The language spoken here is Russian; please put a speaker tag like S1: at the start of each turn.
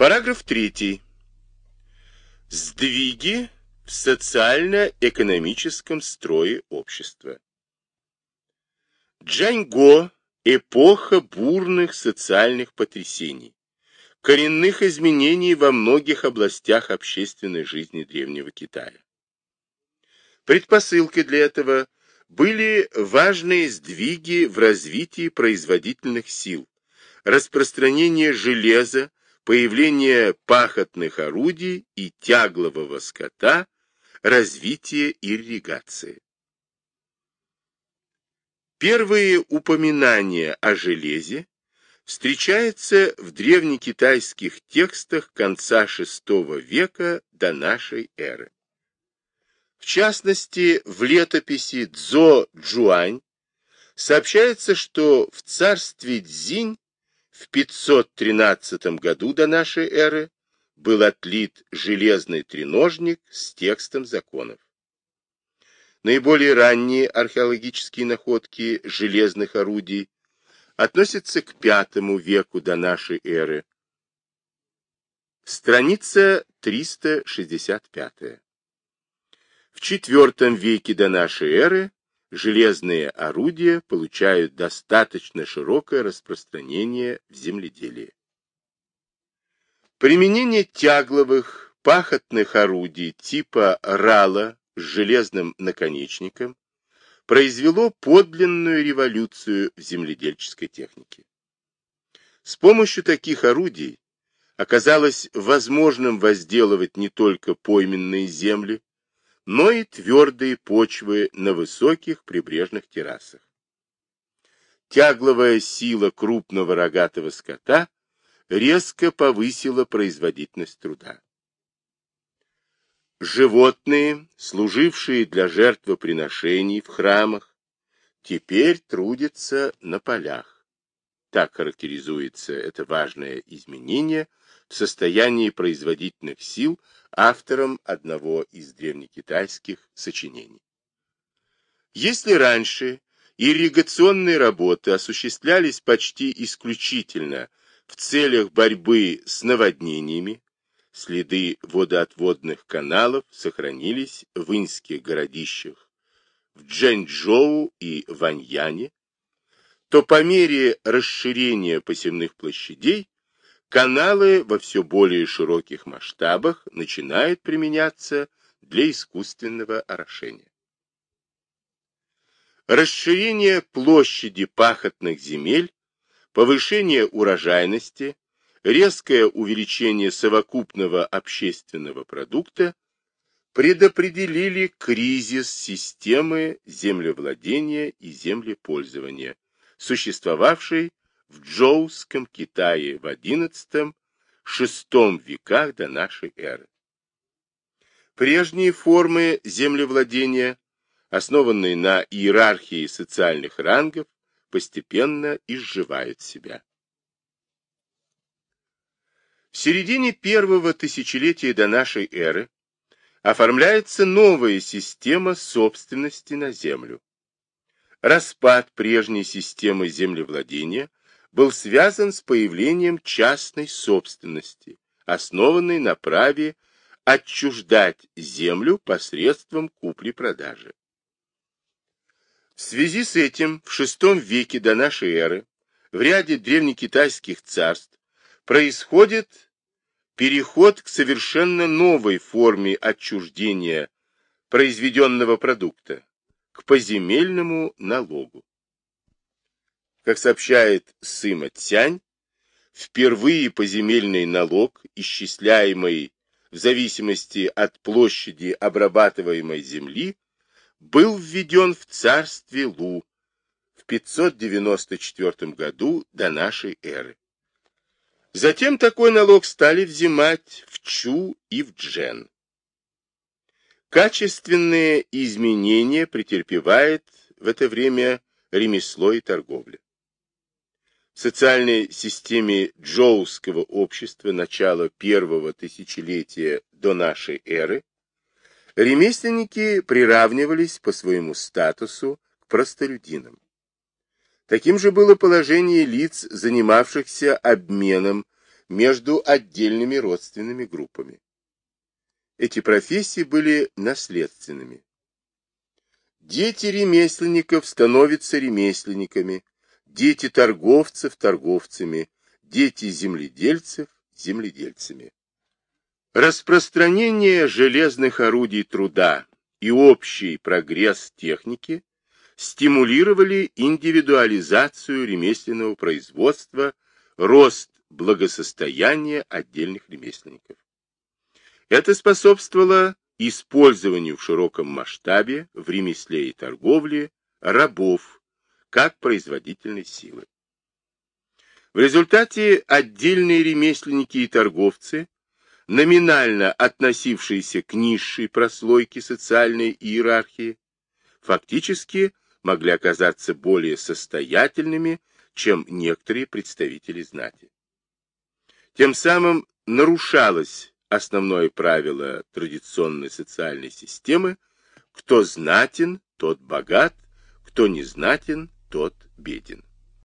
S1: Параграф 3. Сдвиги в социально-экономическом строе общества. Джаньго – эпоха бурных социальных потрясений, коренных изменений во многих областях общественной жизни Древнего Китая. Предпосылкой для этого были важные сдвиги в развитии производительных сил, распространение железа, появление пахотных орудий и тяглового скота, развитие ирригации. Первые упоминания о железе встречаются в древнекитайских текстах конца VI века до нашей эры. В частности, в летописи Цзо Джуань сообщается, что в царстве Цзинь в 513 году до нашей эры был отлит железный треножник с текстом законов. Наиболее ранние археологические находки железных орудий относятся к V веку до нашей эры. Страница 365. В IV веке до нашей эры железные орудия получают достаточно широкое распространение в земледелии. Применение тягловых пахотных орудий типа рала с железным наконечником произвело подлинную революцию в земледельческой технике. С помощью таких орудий оказалось возможным возделывать не только пойменные земли, но и твердые почвы на высоких прибрежных террасах. Тягловая сила крупного рогатого скота резко повысила производительность труда. Животные, служившие для жертвоприношений в храмах, теперь трудятся на полях. Так характеризуется это важное изменение в состоянии производительных сил автором одного из древнекитайских сочинений. Если раньше ирригационные работы осуществлялись почти исключительно в целях борьбы с наводнениями, следы водоотводных каналов сохранились в инских городищах в Джэньчжоу и Ваньяне, то по мере расширения посевных площадей Каналы во все более широких масштабах начинают применяться для искусственного орошения. Расширение площади пахотных земель, повышение урожайности, резкое увеличение совокупного общественного продукта предопределили кризис системы землевладения и землепользования, существовавшей в Джоуском Китае в XI-VI веках до нашей эры. Прежние формы землевладения, основанные на иерархии социальных рангов, постепенно изживают себя. В середине первого тысячелетия до нашей эры оформляется новая система собственности на землю. Распад прежней системы землевладения был связан с появлением частной собственности, основанной на праве отчуждать землю посредством купли-продажи. В связи с этим в VI веке до нашей эры в ряде древнекитайских царств происходит переход к совершенно новой форме отчуждения произведенного продукта, к поземельному налогу. Как сообщает Сыма Цянь, впервые поземельный налог, исчисляемый в зависимости от площади обрабатываемой земли, был введен в царстве Лу в 594 году до нашей эры. Затем такой налог стали взимать в Чу и в Джен. Качественные изменения претерпевает в это время ремесло и торговля социальной системе джоуского общества начала первого тысячелетия до нашей эры ремесленники приравнивались по своему статусу к простолюдинам. Таким же было положение лиц, занимавшихся обменом между отдельными родственными группами. Эти профессии были наследственными. Дети ремесленников становятся ремесленниками, дети торговцев – торговцами, дети земледельцев – земледельцами. Распространение железных орудий труда и общий прогресс техники стимулировали индивидуализацию ремесленного производства, рост благосостояния отдельных ремесленников. Это способствовало использованию в широком масштабе в ремесле и торговле рабов как производительной силы. В результате отдельные ремесленники и торговцы, номинально относившиеся к низшей прослойке социальной иерархии, фактически могли оказаться более состоятельными, чем некоторые представители знати. Тем самым нарушалось основное правило традиционной социальной системы «кто знатен, тот богат, кто не знатен, тот беден».